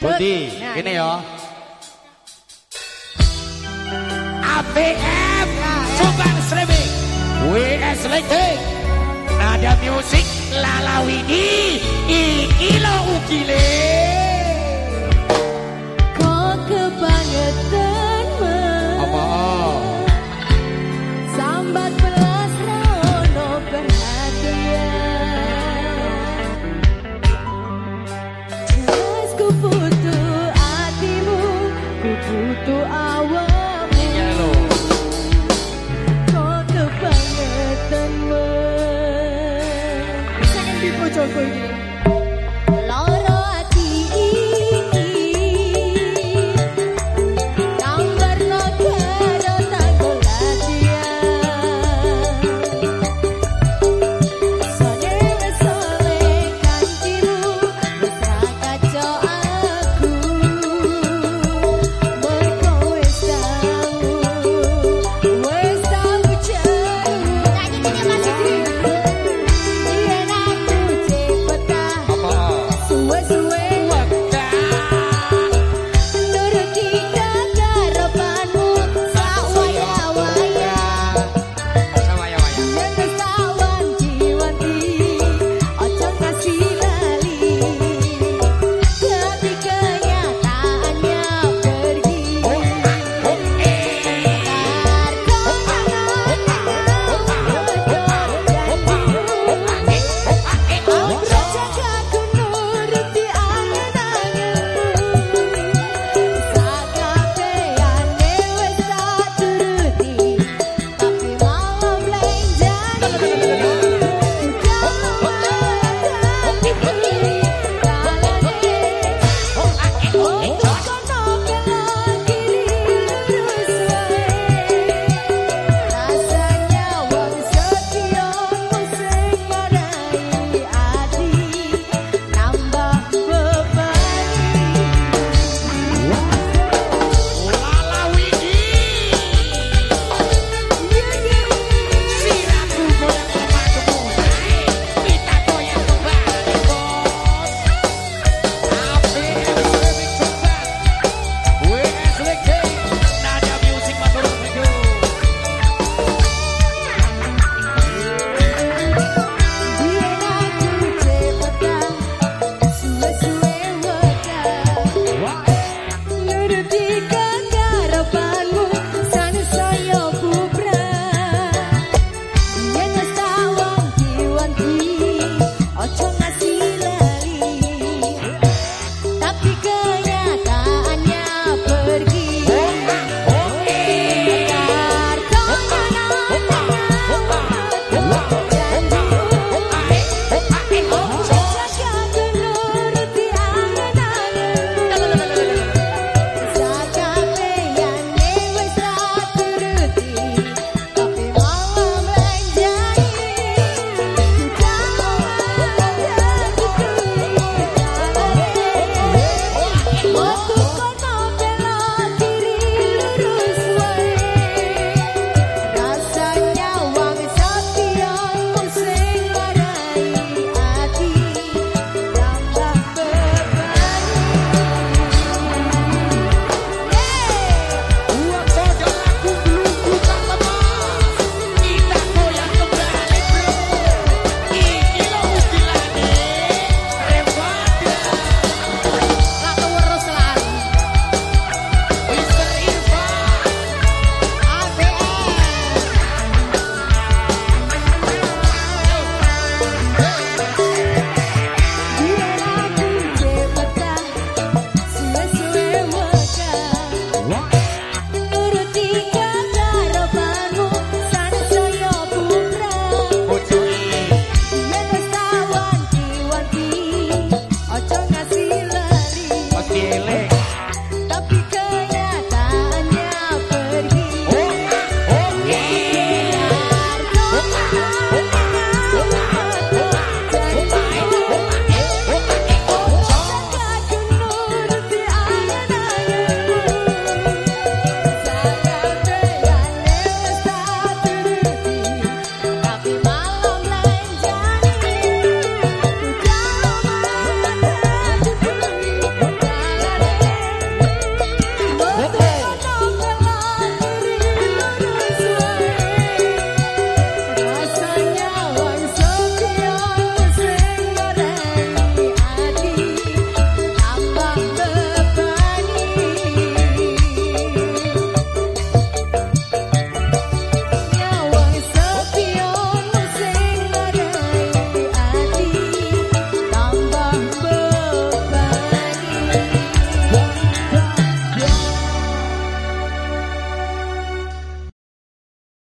ngadut. Budi, Nah, ini. ya. ABM Subang Streaming WS Lighting Nada Music Lalawidi Iki lo ukile 会。